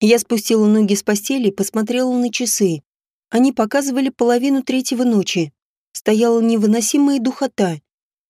Я спустила ноги с постели и посмотрела на часы. Они показывали половину третьего ночи. Стояла невыносимая духота.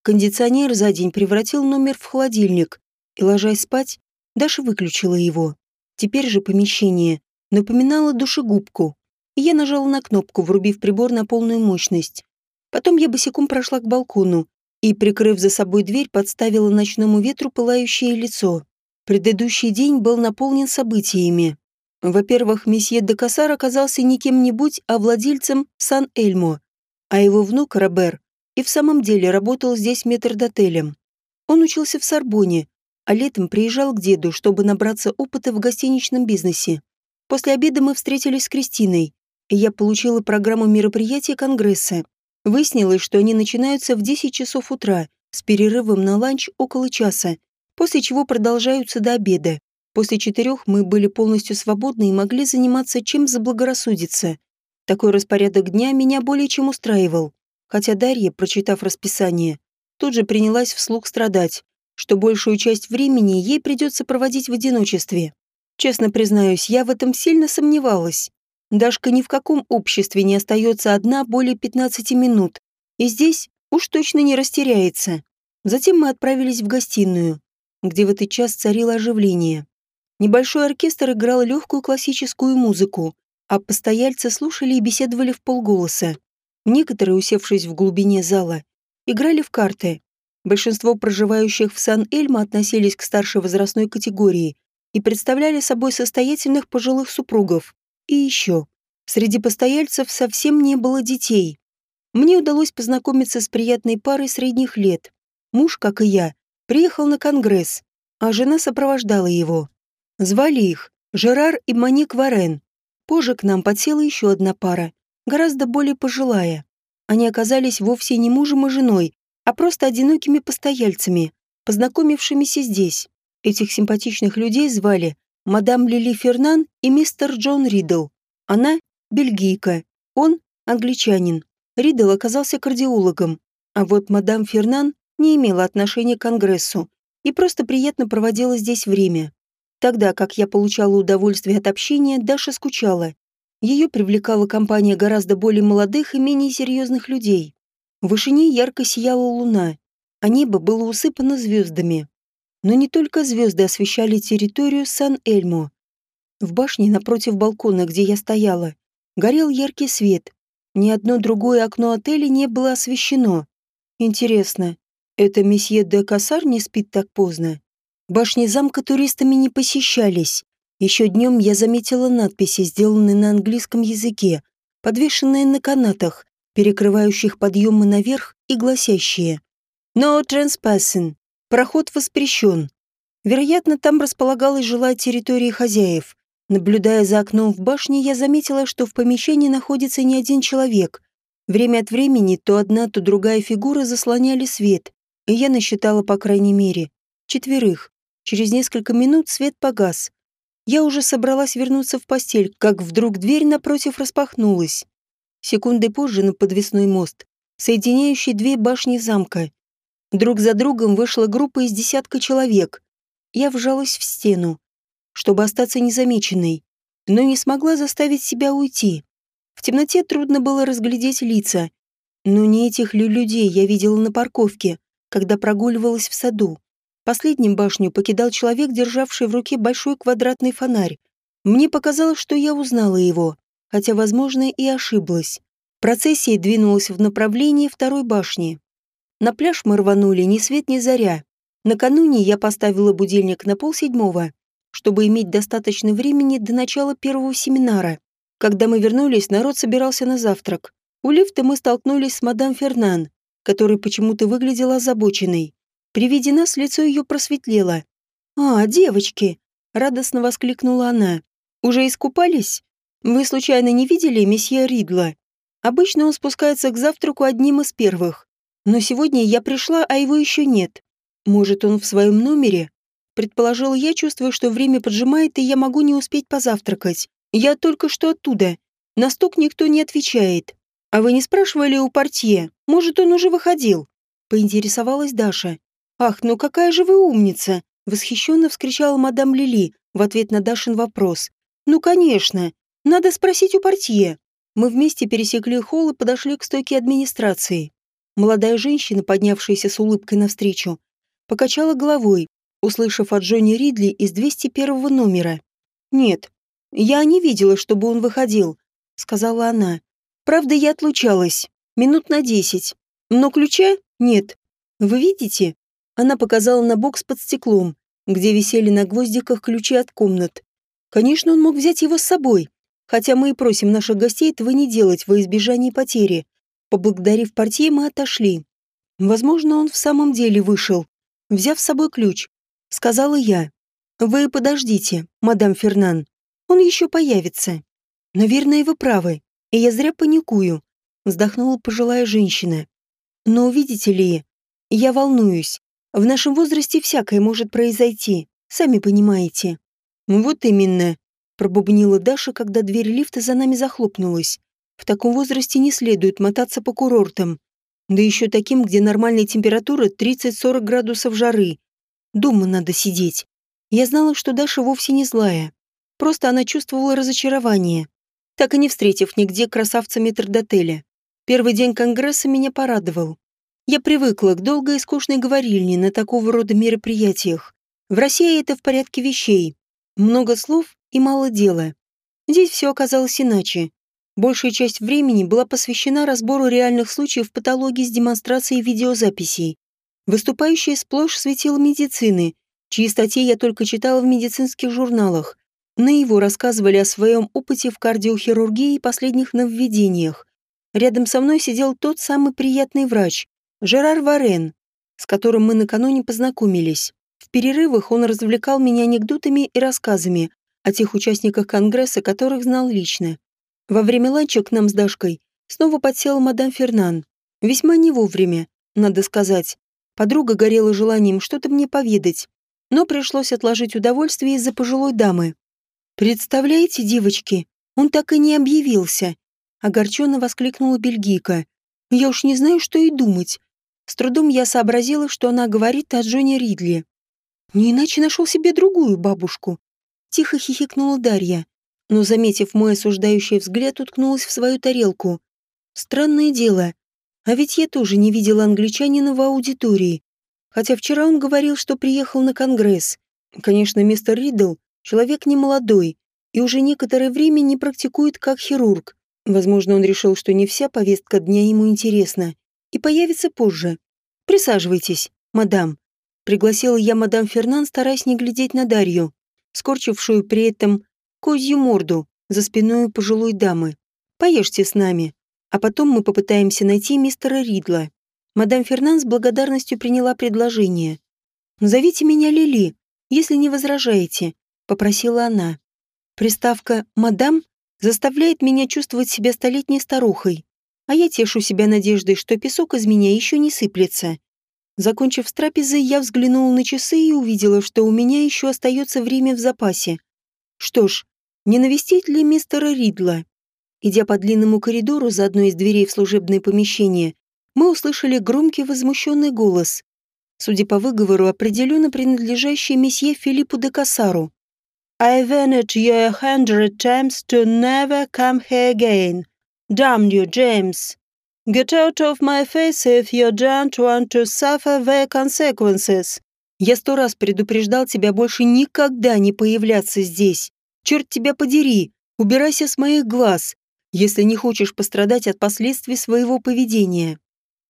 Кондиционер за день превратил номер в холодильник, и, ложась спать, Даша выключила его. Теперь же помещение напоминало душегубку, и я нажала на кнопку, врубив прибор на полную мощность. Потом я босиком прошла к балкону и, прикрыв за собой дверь, подставила ночному ветру пылающее лицо. Предыдущий день был наполнен событиями. Во-первых, месье де Кассар оказался не кем-нибудь, а владельцем Сан-Эльмо, а его внук Робер и в самом деле работал здесь метрдотелем. Он учился в Сорбоне, а летом приезжал к деду, чтобы набраться опыта в гостиничном бизнесе. После обеда мы встретились с Кристиной, и я получила программу мероприятия Конгресса. Выяснилось, что они начинаются в 10 часов утра, с перерывом на ланч около часа, после чего продолжаются до обеда. После четырех мы были полностью свободны и могли заниматься чем заблагорассудится. Такой распорядок дня меня более чем устраивал, хотя Дарья, прочитав расписание, тут же принялась вслух страдать, что большую часть времени ей придется проводить в одиночестве. Честно признаюсь, я в этом сильно сомневалась. Дашка ни в каком обществе не остается одна более 15 минут, и здесь уж точно не растеряется. Затем мы отправились в гостиную, где в этот час царило оживление. Небольшой оркестр играл легкую классическую музыку, а постояльцы слушали и беседовали в полголоса. Некоторые, усевшись в глубине зала, играли в карты. Большинство проживающих в Сан-Эльмо относились к старшей возрастной категории и представляли собой состоятельных пожилых супругов. И еще. Среди постояльцев совсем не было детей. Мне удалось познакомиться с приятной парой средних лет. Муж, как и я, приехал на конгресс, а жена сопровождала его. Звали их Жерар и Моник Варен. Позже к нам подсела еще одна пара, гораздо более пожилая. Они оказались вовсе не мужем и женой, а просто одинокими постояльцами, познакомившимися здесь. Этих симпатичных людей звали мадам Лили Фернан и мистер Джон Ридл. Она – бельгийка, он – англичанин. Ридл оказался кардиологом, а вот мадам Фернан не имела отношения к Конгрессу и просто приятно проводила здесь время. Тогда как я получала удовольствие от общения, Даша скучала. Ее привлекала компания гораздо более молодых и менее серьезных людей. В вышине ярко сияла луна, а небо было усыпано звездами. Но не только звезды освещали территорию Сан-Эльмо. В башне напротив балкона, где я стояла, горел яркий свет. Ни одно другое окно отеля не было освещено. Интересно, это месье де Кассар не спит так поздно? Башни замка туристами не посещались. Еще днем я заметила надписи, сделанные на английском языке, подвешенные на канатах, перекрывающих подъемы наверх и гласящие «No trespassing» Проход воспрещен. Вероятно, там располагалась жилая территория хозяев. Наблюдая за окном в башне, я заметила, что в помещении находится не один человек. Время от времени то одна, то другая фигура заслоняли свет, и я насчитала, по крайней мере, четверых. Через несколько минут свет погас. Я уже собралась вернуться в постель, как вдруг дверь напротив распахнулась. Секунды позже на подвесной мост, соединяющий две башни замка, Друг за другом вышла группа из десятка человек. Я вжалась в стену, чтобы остаться незамеченной, но не смогла заставить себя уйти. В темноте трудно было разглядеть лица, но не этих ли людей я видела на парковке, когда прогуливалась в саду. Последним башню покидал человек, державший в руке большой квадратный фонарь. Мне показалось, что я узнала его, хотя, возможно, и ошиблась. Процессия двинулась в направлении второй башни. На пляж мы рванули ни свет ни заря. Накануне я поставила будильник на полседьмого, чтобы иметь достаточно времени до начала первого семинара. Когда мы вернулись, народ собирался на завтрак. У лифта мы столкнулись с мадам Фернан, которая почему-то выглядела озабоченной. При виде нас лицо ее просветлело. «А, девочки!» — радостно воскликнула она. «Уже искупались? Вы случайно не видели месье Ридла? Обычно он спускается к завтраку одним из первых. Но сегодня я пришла, а его еще нет. Может, он в своем номере? Предположила я, чувствуя, что время поджимает, и я могу не успеть позавтракать. Я только что оттуда. На стук никто не отвечает. А вы не спрашивали у портье? Может, он уже выходил? Поинтересовалась Даша. Ах, ну какая же вы умница! Восхищенно вскричала мадам Лили в ответ на Дашин вопрос. Ну, конечно. Надо спросить у портье. Мы вместе пересекли холл и подошли к стойке администрации. Молодая женщина, поднявшаяся с улыбкой навстречу, покачала головой, услышав от Джонни Ридли из 201 номера. «Нет, я не видела, чтобы он выходил», — сказала она. «Правда, я отлучалась. Минут на десять. Но ключа нет. Вы видите?» Она показала на бокс под стеклом, где висели на гвоздиках ключи от комнат. Конечно, он мог взять его с собой, хотя мы и просим наших гостей этого не делать во избежание потери. Поблагодарив портье, мы отошли. Возможно, он в самом деле вышел, взяв с собой ключ. Сказала я. «Вы подождите, мадам Фернан. Он еще появится». «Наверное, вы правы, и я зря паникую», — вздохнула пожилая женщина. «Но увидите ли, я волнуюсь. В нашем возрасте всякое может произойти, сами понимаете». «Вот именно», — пробубнила Даша, когда дверь лифта за нами захлопнулась. «В таком возрасте не следует мотаться по курортам. Да еще таким, где нормальная температура 30-40 градусов жары. Дома надо сидеть. Я знала, что Даша вовсе не злая. Просто она чувствовала разочарование, так и не встретив нигде красавца метрдотеля. Первый день конгресса меня порадовал. Я привыкла к долгой и скучной говорильне на такого рода мероприятиях. В России это в порядке вещей. Много слов и мало дела. Здесь все оказалось иначе. Большая часть времени была посвящена разбору реальных случаев патологии с демонстрацией видеозаписей. Выступающая сплошь светила медицины, чьи статьи я только читала в медицинских журналах. На его рассказывали о своем опыте в кардиохирургии и последних нововведениях. Рядом со мной сидел тот самый приятный врач, Жерар Варен, с которым мы накануне познакомились. В перерывах он развлекал меня анекдотами и рассказами о тех участниках Конгресса, которых знал лично. Во время ланча к нам с Дашкой снова подсела мадам Фернан. Весьма не вовремя, надо сказать. Подруга горела желанием что-то мне поведать, но пришлось отложить удовольствие из-за пожилой дамы. «Представляете, девочки, он так и не объявился!» Огорченно воскликнула бельгийка. «Я уж не знаю, что и думать. С трудом я сообразила, что она говорит о Джоне Ридли. Не иначе нашел себе другую бабушку. Тихо хихикнула Дарья, но, заметив мой осуждающий взгляд, уткнулась в свою тарелку. Странное дело. А ведь я тоже не видела англичанина в аудитории. Хотя вчера он говорил, что приехал на конгресс. Конечно, мистер Ридл — человек немолодой и уже некоторое время не практикует как хирург. Возможно, он решил, что не вся повестка дня ему интересна и появится позже. Присаживайтесь, мадам. Пригласила я мадам Фернан, стараясь не глядеть на Дарью, скорчившую при этом козью морду за спиной пожилой дамы. Поешьте с нами, а потом мы попытаемся найти мистера Ридла. Мадам Фернан с благодарностью приняла предложение. «Зовите меня Лили, если не возражаете», — попросила она. Приставка «мадам» заставляет меня чувствовать себя столетней старухой а я тешу себя надеждой, что песок из меня еще не сыплется. Закончив с трапезой, я взглянула на часы и увидела, что у меня еще остается время в запасе. Что ж, не навестить ли мистера Ридла? Идя по длинному коридору за одной из дверей в служебное помещение, мы услышали громкий возмущенный голос, судя по выговору, определенно принадлежащий месье Филиппу де Кассару. «I warned you a hundred times to never come here again. Damn you, James. Get out of my face if you don't want to suffer the consequences. Я сто раз предупреждал тебя больше никогда не появляться здесь. Черт тебя подери, убирайся с моих глаз, если не хочешь пострадать от последствий своего поведения.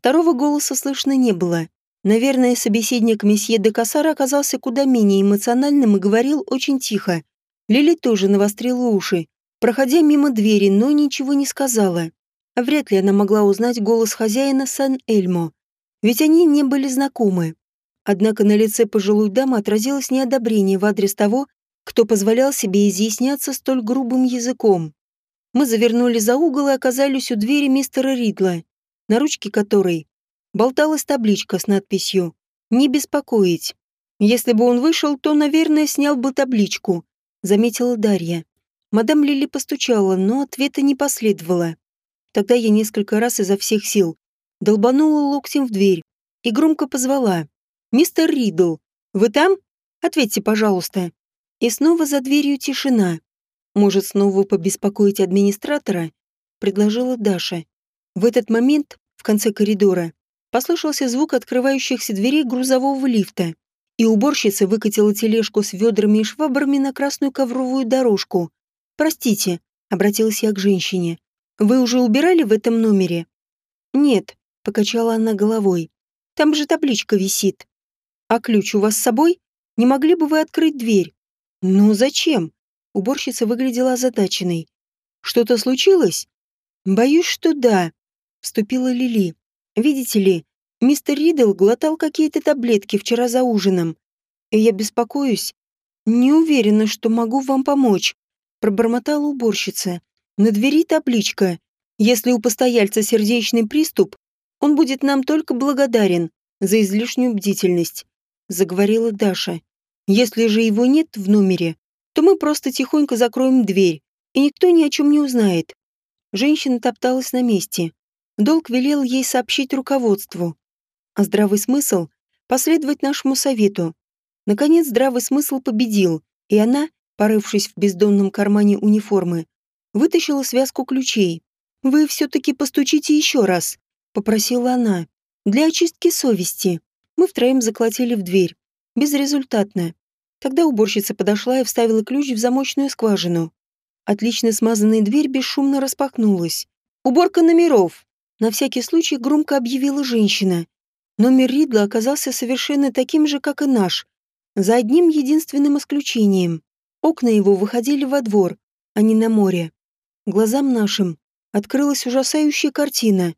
Второго голоса слышно не было. Наверное, собеседник месье де Кассара оказался куда менее эмоциональным и говорил очень тихо. Лили тоже навострила уши, проходя мимо двери, но ничего не сказала. Вряд ли она могла узнать голос хозяина Сан-Эльмо, ведь они не были знакомы. Однако на лице пожилой дамы отразилось неодобрение в адрес того, кто позволял себе изъясняться столь грубым языком. Мы завернули за угол и оказались у двери мистера Ридла, на ручке которой болталась табличка с надписью «Не беспокоить». Если бы он вышел, то, наверное, снял бы табличку, заметила Дарья. Мадам Лили постучала, но ответа не последовало. Тогда я несколько раз изо всех сил долбанула локтем в дверь и громко позвала. «Мистер Ридл, вы там? Ответьте, пожалуйста». И снова за дверью тишина. Может, снова побеспокоить администратора? Предложила Даша. В этот момент, в конце коридора, послышался звук открывающихся дверей грузового лифта, и уборщица выкатила тележку с ведрами и швабрами на красную ковровую дорожку. «Простите», — обратилась я к женщине, — «вы уже убирали в этом номере?» «Нет», — покачала она головой. «Там же табличка висит». «А ключ у вас с собой? Не могли бы вы открыть дверь?» «Ну зачем?» Уборщица выглядела озадаченной. «Что-то случилось?» «Боюсь, что да», — вступила Лили. «Видите ли, мистер Ридл глотал какие-то таблетки вчера за ужином. И я беспокоюсь. Не уверена, что могу вам помочь», — пробормотала уборщица. «На двери табличка. Если у постояльца сердечный приступ, он будет нам только благодарен за излишнюю бдительность», — заговорила Даша. «Если же его нет в номере, то мы просто тихонько закроем дверь, и никто ни о чем не узнает. Женщина топталась на месте. Долг велел ей сообщить руководству. А здравый смысл — последовать нашему совету. Наконец здравый смысл победил, и она, порывшись в бездонном кармане униформы, вытащила связку ключей. «Вы все-таки постучите еще раз», — попросила она. «Для очистки совести». Мы втроем заколотили в дверь. Безрезультатно. Тогда уборщица подошла и вставила ключ в замочную скважину. Отлично смазанная дверь бесшумно распахнулась. «Уборка номеров!» На всякий случай громко объявила женщина. Номер Ридла оказался совершенно таким же, как и наш. За одним единственным исключением. Окна его выходили во двор, а не на море. Глазам нашим открылась ужасающая картина.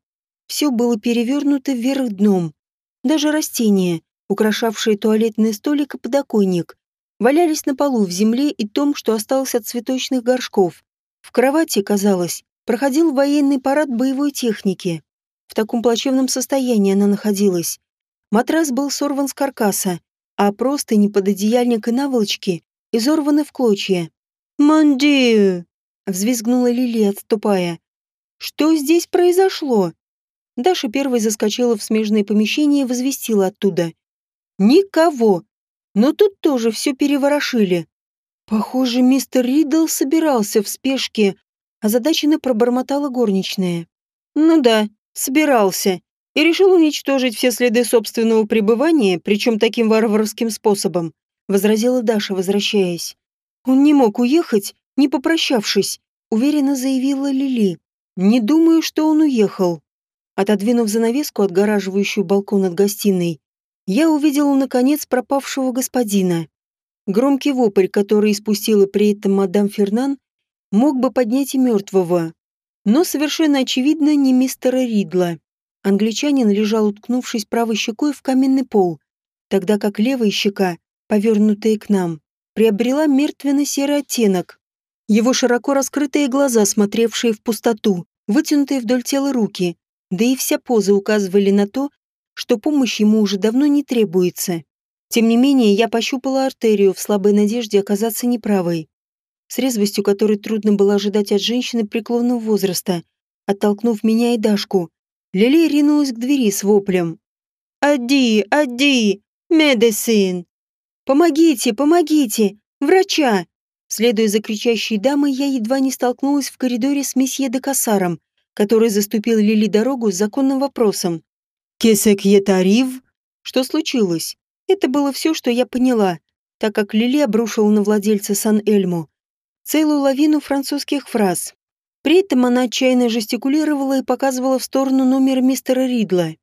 Все было перевернуто вверх дном. Даже растения, украшавшие туалетный столик и подоконник, валялись на полу в земле и том, что осталось от цветочных горшков. В кровати, казалось, проходил военный парад боевой техники. В таком плачевном состоянии она находилась. Матрас был сорван с каркаса, а просто не под одеяльник и наволочки изорваны в клочья. «Мандию!» — взвизгнула Лили, отступая. «Что здесь произошло?» Даша первой заскочила в смежное помещение и возвестила оттуда. «Никого! Но тут тоже все переворошили. Похоже, мистер Ридл собирался в спешке, озадаченно пробормотала горничная. Ну да, собирался. И решил уничтожить все следы собственного пребывания, причем таким варварским способом, возразила Даша, возвращаясь. Он не мог уехать, не попрощавшись, уверенно заявила Лили. Не думаю, что он уехал. Отодвинув занавеску, отгораживающую балкон от гостиной, я увидела, наконец, пропавшего господина. Громкий вопль, который испустила при этом мадам Фернан, мог бы поднять и мертвого. Но совершенно очевидно не мистера Ридла. Англичанин лежал, уткнувшись правой щекой в каменный пол, тогда как левая щека, повернутая к нам, приобрела мертвенно-серый оттенок. Его широко раскрытые глаза, смотревшие в пустоту, вытянутые вдоль тела руки, да и вся поза указывали на то, что помощь ему уже давно не требуется. Тем не менее, я пощупала артерию в слабой надежде оказаться неправой. С резвостью, которой трудно было ожидать от женщины преклонного возраста, оттолкнув меня и Дашку, Лили ринулась к двери с воплем. «Адди, Адди, медицин! Помогите, помогите! Врача!» Следуя за кричащей дамой, я едва не столкнулась в коридоре с месье де Кассаром, который заступил Лили дорогу с законным вопросом. Кесек-Етарив? Что случилось? Это было все, что я поняла, так как Лили обрушила на владельца Сан-Эльму целую лавину французских фраз. При этом она отчаянно жестикулировала и показывала в сторону номера мистера Ридла.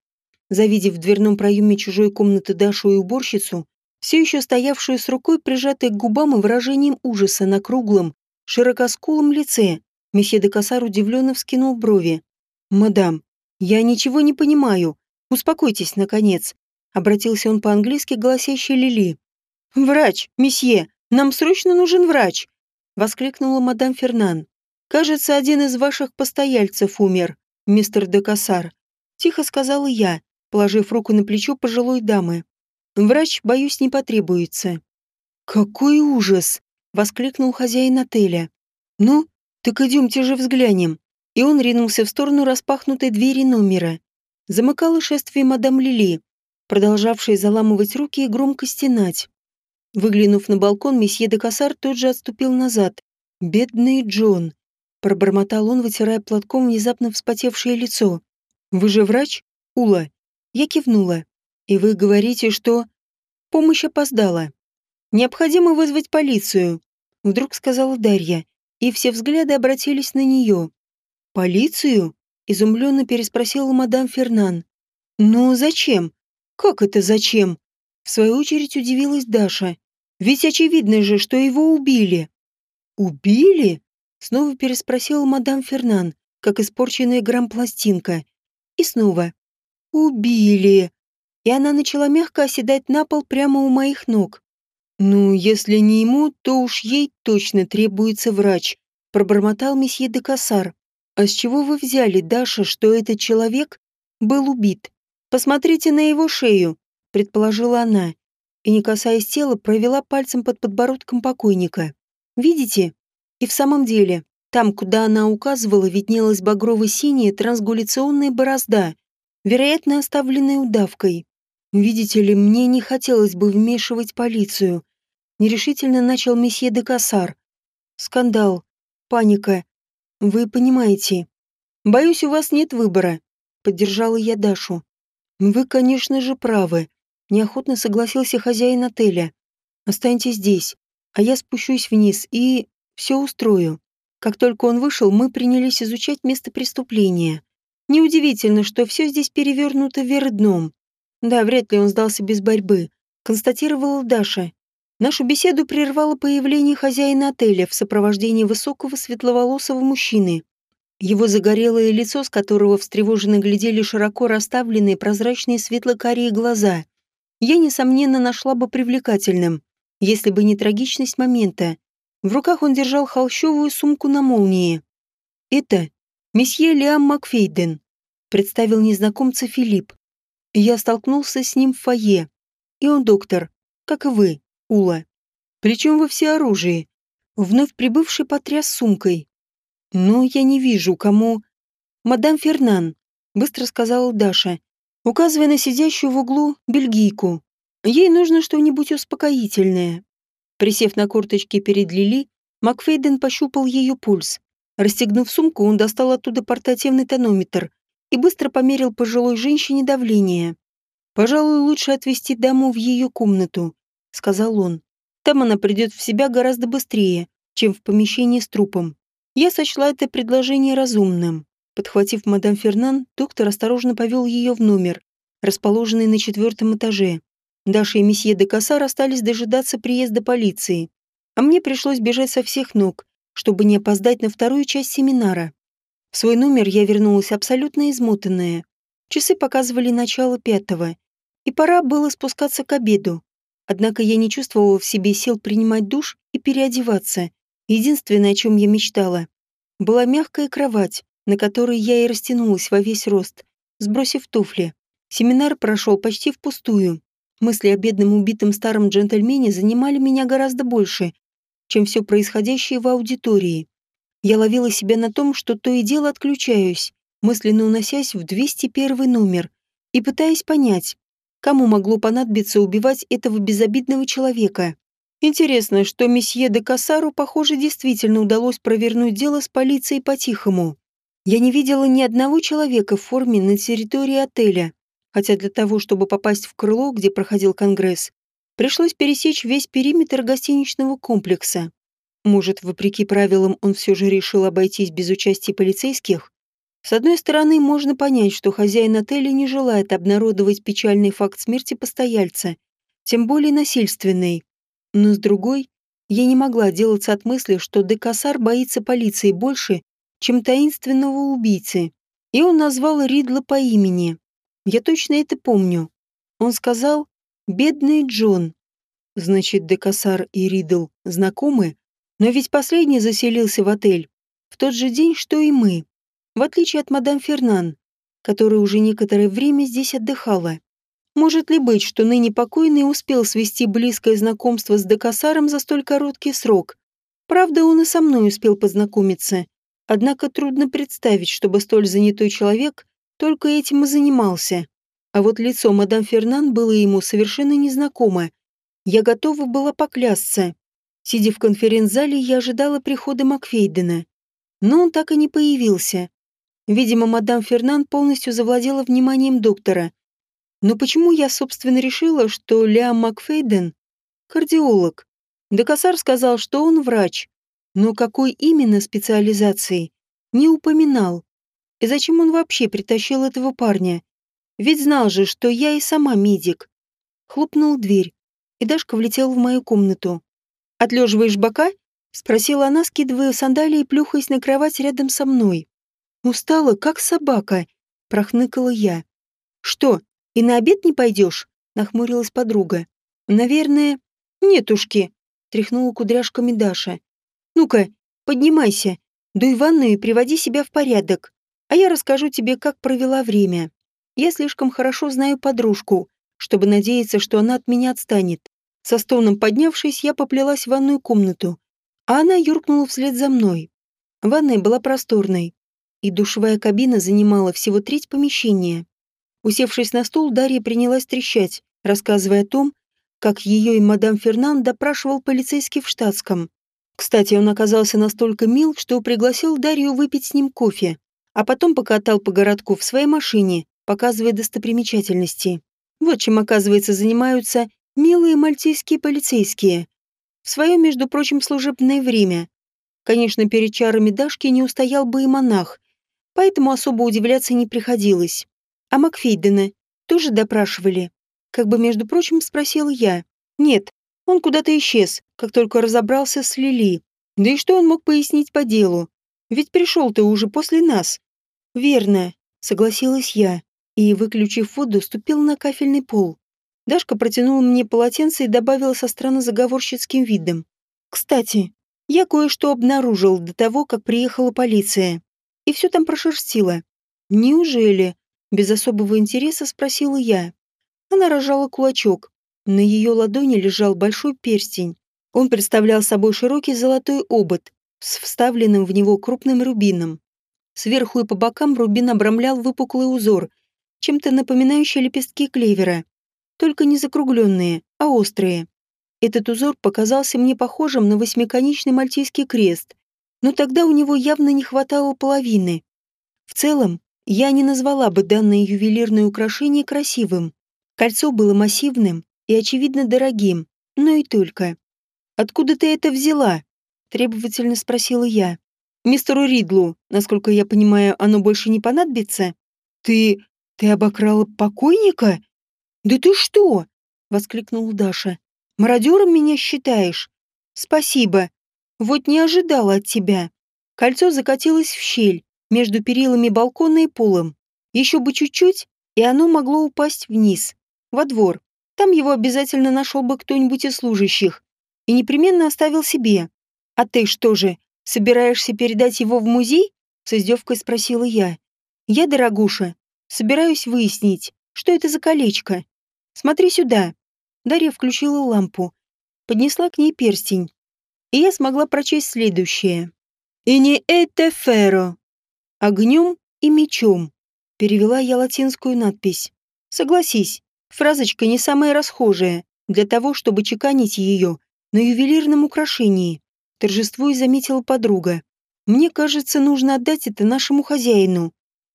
Завидев в дверном проеме чужой комнаты Дашу и уборщицу, все еще стоявшую с рукой прижатой к губам и выражением ужаса на круглом, широкоскулом лице, месье де Кассар удивленно вскинул брови. «Мадам, я ничего не понимаю. «Успокойтесь, наконец», — обратился он по-английски к голосящей Лили. «Врач, месье, нам срочно нужен врач!» — воскликнула мадам Фернан. «Кажется, один из ваших постояльцев умер, мистер де Кассар», — тихо сказала я, положив руку на плечо пожилой дамы. «Врач, боюсь, не потребуется». «Какой ужас!» — воскликнул хозяин отеля. «Ну, так идемте же взглянем». И он ринулся в сторону распахнутой двери номера замыкала шествие мадам Лили, продолжавшей заламывать руки и громко стенать. Выглянув на балкон, месье де Кассар тут же отступил назад, «Бедный Джон», — пробормотал он, вытирая платком внезапно вспотевшее лицо. «Вы же врач, Ула?» Я кивнула. «И вы говорите, что...» Помощь опоздала. «Необходимо вызвать полицию», — вдруг сказала Дарья, и все взгляды обратились на нее. «Полицию?» — изумленно переспросила мадам Фернан. «Ну, зачем? Как это зачем?» В свою очередь удивилась Даша. «Ведь очевидно же, что его убили». «Убили?» — снова переспросила мадам Фернан, как испорченная грамм-пластинка. И снова. «Убили!» И она начала мягко оседать на пол прямо у моих ног. «Ну, если не ему, то уж ей точно требуется врач», — пробормотал месье де Кассар. «А с чего вы взяли, Даша, что этот человек был убит? Посмотрите на его шею», — предположила она, и, не касаясь тела, провела пальцем под подбородком покойника. «Видите? И в самом деле, там, куда она указывала, виднелась багрово-синяя трансгуляционная борозда, вероятно, оставленная удавкой. Видите ли, мне не хотелось бы вмешивать полицию. Нерешительно начал месье де Кассар. Скандал. Паника. Вы понимаете. Боюсь, у вас нет выбора. Поддержала я Дашу. Вы, конечно же, правы. Неохотно согласился хозяин отеля. Останьтесь здесь, а я спущусь вниз и все устрою. Как только он вышел, мы принялись изучать место преступления. Неудивительно, что все здесь перевернуто вверх дном. Да, вряд ли он сдался без борьбы, констатировала Даша. Нашу беседу прервало появление хозяина отеля в сопровождении высокого светловолосого мужчины. Его загорелое лицо, с которого встревоженно глядели широко расставленные прозрачные светло-карие глаза, я, несомненно, нашла бы привлекательным, если бы не трагичность момента. В руках он держал холщовую сумку на молнии. «Это месье Лиам Макфейден», — представил незнакомца Филипп. Я столкнулся с ним в фойе. И он доктор, как и вы, Ула. Причем во всеоружии. Вновь прибывший потряс сумкой. Но я не вижу, кому... Мадам Фернан, быстро сказала Даша, указывая на сидящую в углу бельгийку. Ей нужно что-нибудь успокоительное. Присев на корточки перед Лили, Макфейден пощупал ее пульс. Расстегнув сумку, он достал оттуда портативный тонометр и быстро померил пожилой женщине давление. «Пожалуй, лучше отвезти даму в ее комнату», — сказал он. «Там она придет в себя гораздо быстрее, чем в помещении с трупом». Я сочла это предложение разумным. Подхватив мадам Фернан, доктор осторожно повел ее в номер, расположенный на четвертом этаже. Даша и месье де Кассар остались дожидаться приезда полиции, а мне пришлось бежать со всех ног, чтобы не опоздать на вторую часть семинара. В свой номер я вернулась абсолютно измотанная. Часы показывали начало пятого, и пора было спускаться к обеду. Однако я не чувствовала в себе сил принимать душ и переодеваться. Единственное, о чем я мечтала, была мягкая кровать, на которой я и растянулась во весь рост, сбросив туфли. Семинар прошел почти впустую. Мысли о бедном убитом старом джентльмене занимали меня гораздо больше, чем все происходящее в аудитории. Я ловила себя на том, что то и дело отключаюсь, мысленно уносясь в 201 номер и пытаясь понять, кому могло понадобиться убивать этого безобидного человека. Интересно, что месье де Кассару, похоже, действительно удалось провернуть дело с полицией по-тихому. Я не видела ни одного человека в форме на территории отеля, хотя для того, чтобы попасть в крыло, где проходил конгресс, пришлось пересечь весь периметр гостиничного комплекса. Может, вопреки правилам он все же решил обойтись без участия полицейских? С одной стороны, можно понять, что хозяин отеля не желает обнародовать печальный факт смерти постояльца, тем более насильственный. Но с другой, я не могла делаться от мысли, что Декасар боится полиции больше, чем таинственного убийцы. И он назвал Ридла по имени. Я точно это помню. Он сказал «Бедный Джон». Значит, Декасар и Ридл знакомы? Но ведь последний заселился в отель в тот же день, что и мы, в отличие от мадам Фернан, которая уже некоторое время здесь отдыхала. Может ли быть, что ныне покойный успел свести близкое знакомство с Декасаром за столь короткий срок? Правда, он и со мной успел познакомиться. Однако трудно представить, чтобы столь занятой человек только этим и занимался. А вот лицо мадам Фернан было ему совершенно незнакомо. Я готова была поклясться, Сидя в конференц-зале, я ожидала прихода Макфейдена. Но он так и не появился. Видимо, мадам Фернан полностью завладела вниманием доктора. Но почему я, собственно, решила, что Лиам Макфейден — кардиолог? Декасар сказал, что он врач. Но какой именно специализацией? Не упоминал. И зачем он вообще притащил этого парня? Ведь знал же, что я и сама медик. Хлопнула дверь, и Дашка влетела в мою комнату. «Отлеживаешь бока?» — спросила она, скидывая сандалии и плюхаясь на кровать рядом со мной. «Устала, как собака», — прохныкала я. «Что, и на обед не пойдешь?» — нахмурилась подруга. «Наверное...» «Нетушки», — тряхнула кудряшками Даша. «Ну-ка, поднимайся, дуй ванную и приводи себя в порядок, а я расскажу тебе, как провела время. Я слишком хорошо знаю подружку, чтобы надеяться, что она от меня отстанет. Со стоном поднявшись, я поплелась в ванную комнату, а она юркнула вслед за мной. Ванная была просторной, и душевая кабина занимала всего треть помещения. Усевшись на стул, Дарья принялась трещать, рассказывая о том, как ее и мадам Фернан допрашивал полицейский в штатском. Кстати, он оказался настолько мил, что пригласил Дарью выпить с ним кофе, а потом покатал по городку в своей машине, показывая достопримечательности. Вот чем, оказывается, занимаются Милые мальтийские полицейские. В свое, между прочим, служебное время. Конечно, перед чарами Дашки не устоял бы и монах, поэтому особо удивляться не приходилось. А Макфейдена тоже допрашивали? Как бы, между прочим, спросила я. Нет, он куда-то исчез, как только разобрался с Лили. Да и что он мог пояснить по делу? Ведь пришел ты уже после нас. Верно, согласилась я, и, выключив воду, ступил на кафельный пол. Дашка протянула мне полотенце и добавила со странно заговорщицким видом. «Кстати, я кое-что обнаружил до того, как приехала полиция. И все там прошерстила. Неужели?» Без особого интереса спросила я. Она рожала кулачок. На ее ладони лежал большой перстень. Он представлял собой широкий золотой обод с вставленным в него крупным рубином. Сверху и по бокам рубин обрамлял выпуклый узор, чем-то напоминающий лепестки клевера только не закругленные, а острые. Этот узор показался мне похожим на восьмиконечный мальтийский крест, но тогда у него явно не хватало половины. В целом, я не назвала бы данное ювелирное украшение красивым. Кольцо было массивным и, очевидно, дорогим, но и только. «Откуда ты это взяла?» – требовательно спросила я. «Мистеру Ридлу, насколько я понимаю, оно больше не понадобится?» «Ты... ты обокрала покойника?» «Да ты что?» — воскликнула Даша. «Мародером меня считаешь? Спасибо. Вот не ожидала от тебя». Кольцо закатилось в щель между перилами балкона и полом. Еще бы чуть-чуть, и оно могло упасть вниз, во двор. Там его обязательно нашел бы кто-нибудь из служащих и непременно оставил себе. «А ты что же, собираешься передать его в музей?» с издевкой спросила я. «Я, дорогуша, собираюсь выяснить, что это за колечко. Смотри сюда. Дарья включила лампу, поднесла к ней перстень, и я смогла прочесть следующее. «И не это феро. Огнем и мечом», — перевела я латинскую надпись. Согласись, фразочка не самая расхожая для того, чтобы чеканить ее на ювелирном украшении. Торжествуя заметила подруга. Мне кажется, нужно отдать это нашему хозяину.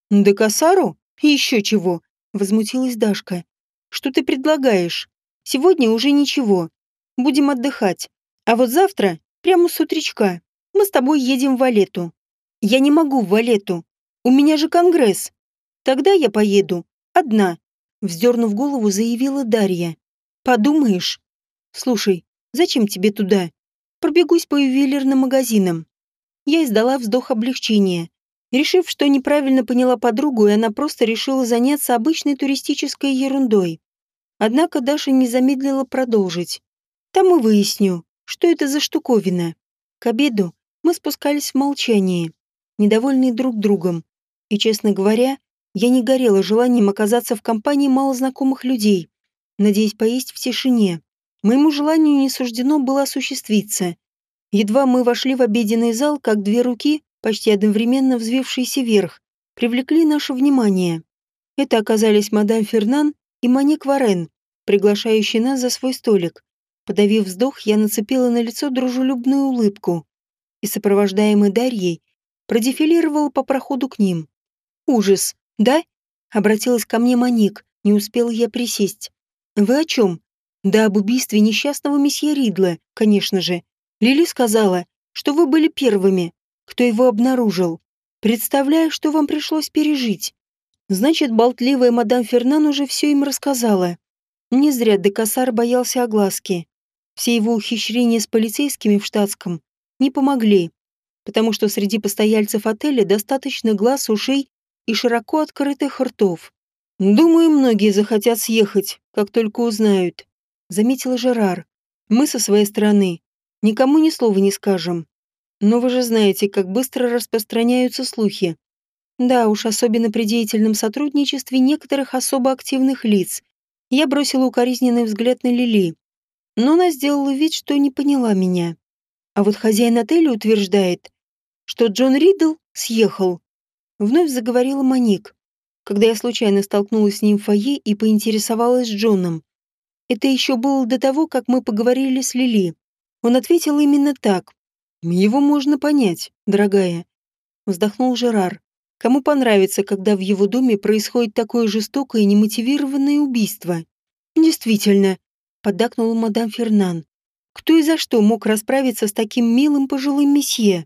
Да косару? Еще чего? Возмутилась Дашка. Что ты предлагаешь? Сегодня уже ничего. Будем отдыхать. А вот завтра, прямо с утречка, мы с тобой едем в Валету. Я не могу в Валету. У меня же конгресс. Тогда я поеду. Одна. Вздернув голову, заявила Дарья. Подумаешь. Слушай, зачем тебе туда? Пробегусь по ювелирным магазинам. Я издала вздох облегчения. Решив, что неправильно поняла подругу, и она просто решила заняться обычной туристической ерундой. Однако Даша не замедлила продолжить. Там и выясню, что это за штуковина. К обеду мы спускались в молчании, недовольные друг другом. И, честно говоря, я не горела желанием оказаться в компании малознакомых людей, надеясь поесть в тишине. Моему желанию не суждено было осуществиться. Едва мы вошли в обеденный зал, как две руки, почти одновременно взвившиеся вверх, привлекли наше внимание. Это оказались мадам Фернан и Маник Варен, приглашающий нас за свой столик. Подавив вздох, я нацепила на лицо дружелюбную улыбку и, сопровождаемый Дарьей, продефилировала по проходу к ним. «Ужас, да?» — обратилась ко мне Моник, не успела я присесть. «Вы о чем?» «Да об убийстве несчастного месье Ридла, конечно же. Лили сказала, что вы были первыми, кто его обнаружил. Представляю, что вам пришлось пережить. Значит, болтливая мадам Фернан уже все им рассказала. Не зря Декасар боялся огласки. Все его ухищрения с полицейскими в штатском не помогли, потому что среди постояльцев отеля достаточно глаз, ушей и широко открытых ртов. «Думаю, многие захотят съехать, как только узнают», — заметила Жерар. «Мы со своей стороны никому ни слова не скажем. Но вы же знаете, как быстро распространяются слухи. Да уж, особенно при деятельном сотрудничестве некоторых особо активных лиц. Я бросила укоризненный взгляд на Лили. Но она сделала вид, что не поняла меня. А вот хозяин отеля утверждает, что Джон Ридл съехал. Вновь заговорила Моник, когда я случайно столкнулась с ним в фойе и поинтересовалась Джоном. Это еще было до того, как мы поговорили с Лили. Он ответил именно так. «Его можно понять, дорогая», — вздохнул Жерар. «Кому понравится, когда в его доме происходит такое жестокое и немотивированное убийство?» «Действительно», — поддакнула мадам Фернан. «Кто и за что мог расправиться с таким милым пожилым месье?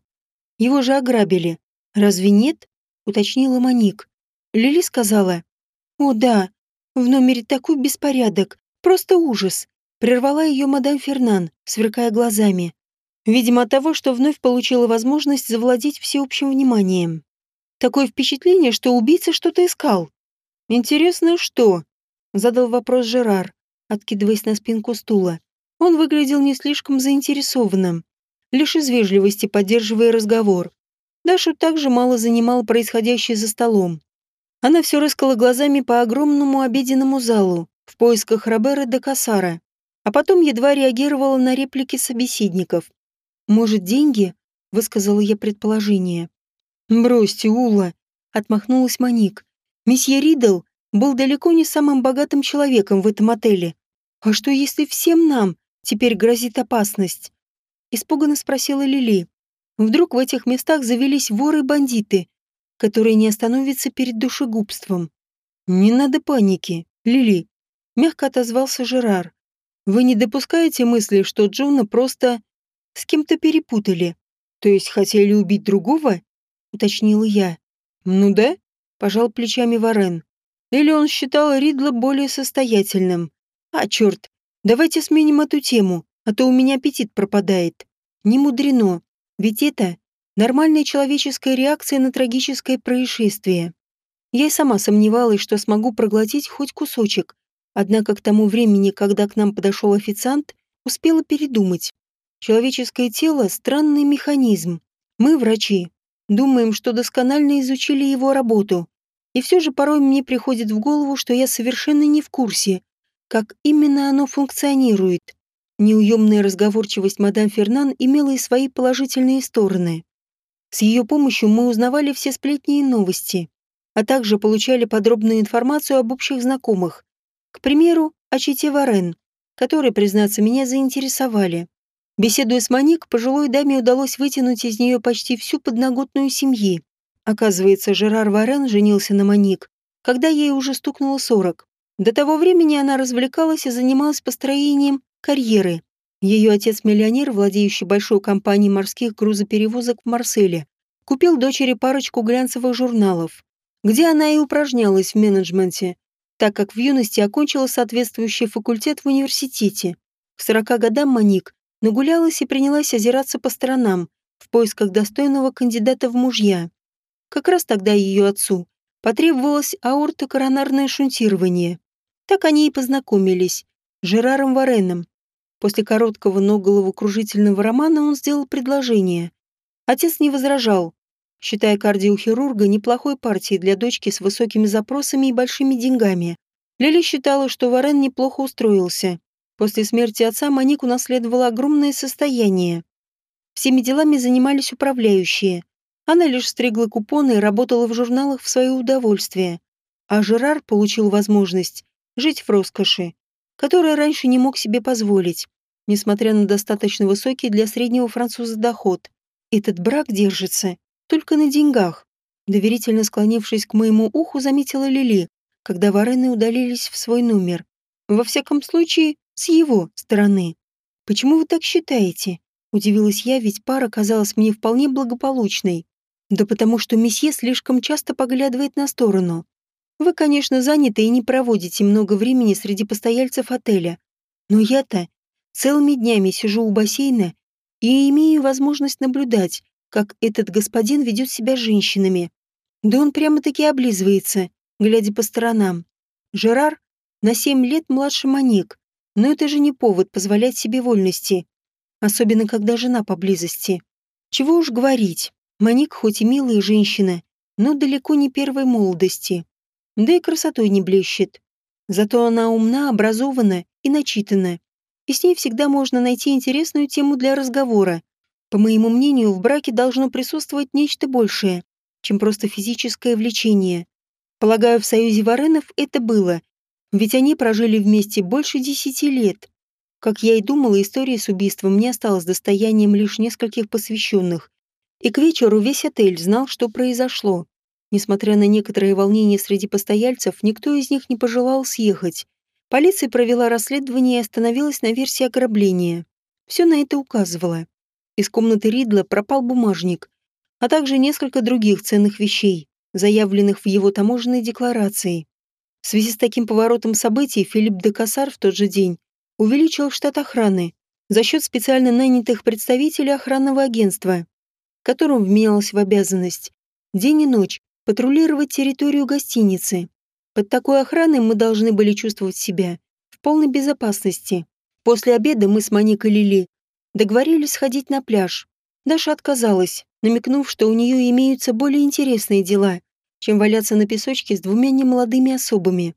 Его же ограбили. Разве нет?» — уточнила Моник. Лили сказала. «О да, в номере такой беспорядок, просто ужас», — прервала ее мадам Фернан, сверкая глазами. Видимо, от того, что вновь получила возможность завладеть всеобщим вниманием. Такое впечатление, что убийца что-то искал. «Интересно, что?» — задал вопрос Жерар, откидываясь на спинку стула. Он выглядел не слишком заинтересованным, лишь из вежливости поддерживая разговор. Дашу также мало занимало происходящее за столом. Она все рыскала глазами по огромному обеденному залу в поисках Робера де Кассара, а потом едва реагировала на реплики собеседников. «Может, деньги?» — высказала я предположение. «Бросьте, Ула!» — отмахнулась Моник. «Месье Ридл был далеко не самым богатым человеком в этом отеле. А что, если всем нам теперь грозит опасность?» Испуганно спросила Лили. Вдруг в этих местах завелись воры-бандиты, которые не остановятся перед душегубством. «Не надо паники, Лили», — мягко отозвался Жерар. «Вы не допускаете мысли, что Джона просто с кем-то перепутали. То есть хотели убить другого? Уточнила я. Ну да, пожал плечами Варен. Или он считал Ридла более состоятельным. А, черт, давайте сменим эту тему, а то у меня аппетит пропадает. Не мудрено, ведь это нормальная человеческая реакция на трагическое происшествие. Я и сама сомневалась, что смогу проглотить хоть кусочек, однако к тому времени, когда к нам подошел официант, успела передумать. Человеческое тело — странный механизм. Мы, врачи, думаем, что досконально изучили его работу. И все же порой мне приходит в голову, что я совершенно не в курсе, как именно оно функционирует. Неуемная разговорчивость мадам Фернан имела и свои положительные стороны. С ее помощью мы узнавали все сплетни и новости, а также получали подробную информацию об общих знакомых. К примеру, о чите Варен, которые, признаться, меня заинтересовали. Беседуя с Моник, пожилой даме удалось вытянуть из нее почти всю подноготную семьи. Оказывается, Жерар Варен женился на Моник, когда ей уже стукнуло сорок. До того времени она развлекалась и занималась построением карьеры. Ее отец-миллионер, владеющий большой компанией морских грузоперевозок в Марселе, купил дочери парочку глянцевых журналов, где она и упражнялась в менеджменте, так как в юности окончила соответствующий факультет в университете. К 40 годам Моник нагулялась и принялась озираться по сторонам в поисках достойного кандидата в мужья. Как раз тогда ее отцу потребовалось аортокоронарное шунтирование. Так они и познакомились, с Жераром Вареном. После короткого, но головокружительного романа он сделал предложение. Отец не возражал, считая кардиохирурга неплохой партией для дочки с высокими запросами и большими деньгами. Лили считала, что Варен неплохо устроился. После смерти отца Маник унаследовала огромное состояние. Всеми делами занимались управляющие. Она лишь стригла купоны и работала в журналах в свое удовольствие. А Жерар получил возможность жить в роскоши, которую раньше не мог себе позволить. несмотря на достаточно высокий для среднего француза доход. Этот брак держится только на деньгах. Доверительно склонившись к моему уху, заметила Лили, когда варены удалились в свой номер. Во всяком случае, с его стороны. «Почему вы так считаете?» Удивилась я, ведь пара казалась мне вполне благополучной. Да потому что месье слишком часто поглядывает на сторону. Вы, конечно, заняты и не проводите много времени среди постояльцев отеля. Но я-то целыми днями сижу у бассейна и имею возможность наблюдать, как этот господин ведет себя женщинами. Да он прямо-таки облизывается, глядя по сторонам. Жерар на семь лет младше Маник, но это же не повод позволять себе вольности особенно когда жена поблизости. Чего уж говорить, Маник хоть и милая женщина, но далеко не первой молодости. Да и красотой не блещет. Зато она умна, образована и начитана. И с ней всегда можно найти интересную тему для разговора. По моему мнению, в браке должно присутствовать нечто большее, чем просто физическое влечение. Полагаю, в союзе Варенов это было, ведь они прожили вместе больше десяти лет. Как я и думала, история с убийством не осталась достоянием лишь нескольких посвященных. И к вечеру весь отель знал, что произошло. Несмотря на некоторые волнения среди постояльцев, никто из них не пожелал съехать. Полиция провела расследование и остановилась на версии ограбления. Все на это указывало. Из комнаты Ридла пропал бумажник, а также несколько других ценных вещей, заявленных в его таможенной декларации. В связи с таким поворотом событий Филипп де Кассар в тот же день увеличил штат охраны за счет специально нанятых представителей охранного агентства, которым вменялось в обязанность день и ночь патрулировать территорию гостиницы. Под такой охраной мы должны были чувствовать себя в полной безопасности. После обеда мы с Моникой Лили договорились сходить на пляж. Даша отказалась, намекнув, что у нее имеются более интересные дела, чем валяться на песочке с двумя немолодыми особами.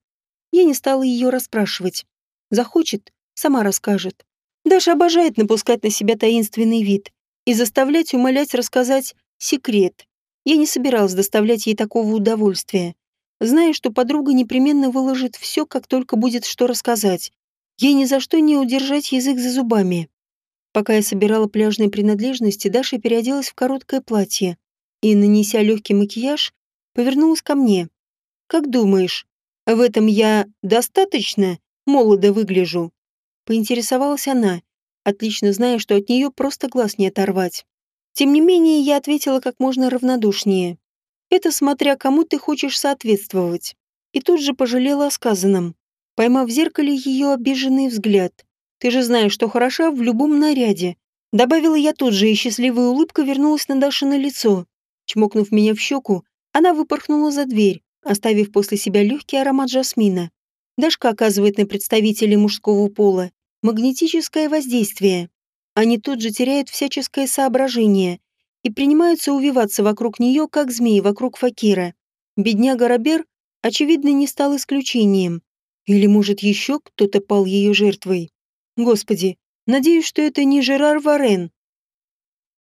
Я не стала ее расспрашивать. Захочет, Сама расскажет. Даша обожает напускать на себя таинственный вид и заставлять умолять рассказать секрет. Я не собиралась доставлять ей такого удовольствия, зная, что подруга непременно выложит все, как только будет что рассказать. Ей ни за что не удержать язык за зубами. Пока я собирала пляжные принадлежности, Даша переоделась в короткое платье и, нанеся легкий макияж, повернулась ко мне. «Как думаешь, в этом я достаточно молодо выгляжу?» Поинтересовалась она, отлично зная, что от нее просто глаз не оторвать. Тем не менее, я ответила как можно равнодушнее. Это смотря кому ты хочешь соответствовать. И тут же пожалела о сказанном, поймав в зеркале ее обиженный взгляд. Ты же знаешь, что хороша в любом наряде. Добавила я тут же, и счастливая улыбка вернулась на Дашино лицо. Чмокнув меня в щеку, она выпорхнула за дверь, оставив после себя легкий аромат жасмина. Дашка оказывает на представителей мужского пола магнетическое воздействие. Они тут же теряют всяческое соображение и принимаются увиваться вокруг нее, как змеи вокруг факира. Бедняга Робер, очевидно, не стал исключением. Или, может, еще кто-то пал ее жертвой. Господи, надеюсь, что это не Жерар Варен.